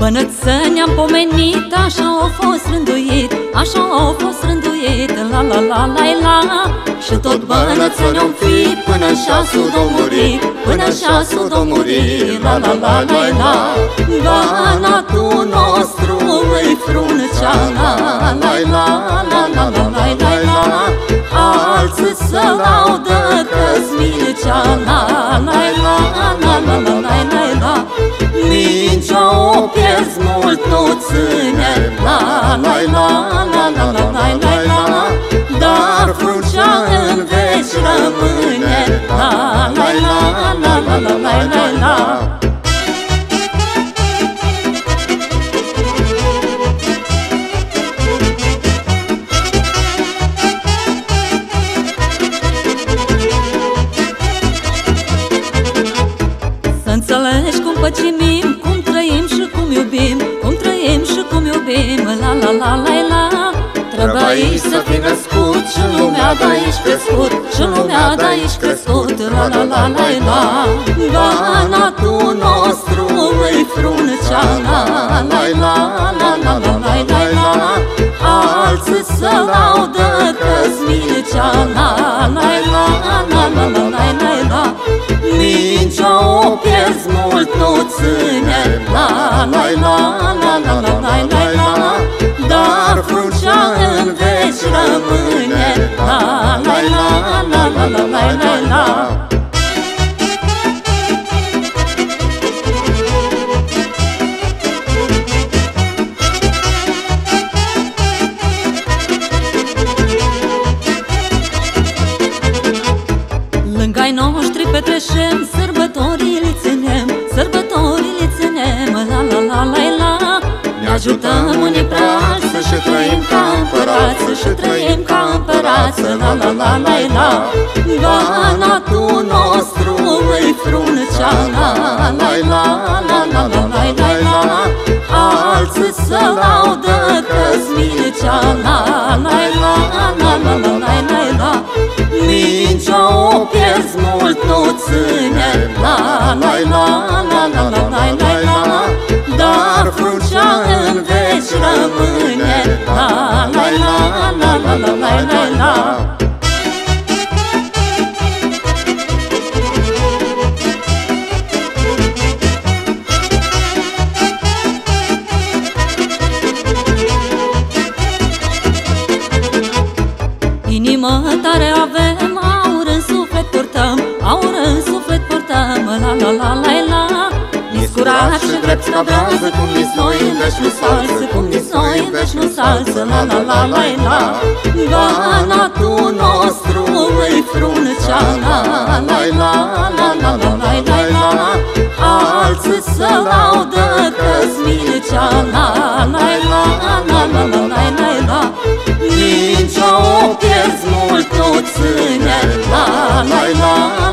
Să ne-am pomenit, așa a fost rânduit Așa a fost rânduit, la la la la la Și tot bănăță ne-om fi până șasul do muri Până șasul do muri, la la la la la Banatul nostru îi frunceana La la la la la la la la Alții să laudă că-s milceana La la la la la la la la Mingea înțelegi cum păcimim, cum trăim și cum iubim Cum trăim și cum iubim, la la la la la. Trebuie aici să fii născut și în lumea de aici crescut Și în lumea de aici crescut, la la la la la. Banatul nostru îi frunceana, la la la la la la la la. Alții să laudă mult, nu ține La la la la la la la la la Dar fruncea în veci rămâne La la la la la la la la la Lângă ai noștri petreșem Sărbătorii ajutăm unii pe alții Și trăim ca împărați Și trăim ca împărați La la la la la Banatul nostru îi frunceana La la la la la la la la Alții să laudă că-s milceana La la la la la la la la Mingea o pierzi mult, nu ține La la la la la la rămâne. La la la la la la la la la. Inimă tare avem, aur în suflet purtăm Aur în suflet purtăm, la la la la la. Nici curat și drept ca brază, cum nici noi în vești cu salsă, la la la la la Ganatul nostru îi frunăcea, la la la la la la la la la Alții să laudă căsminicea, la la la la la la la la la Mingea o pierzi mult, o ține, la la la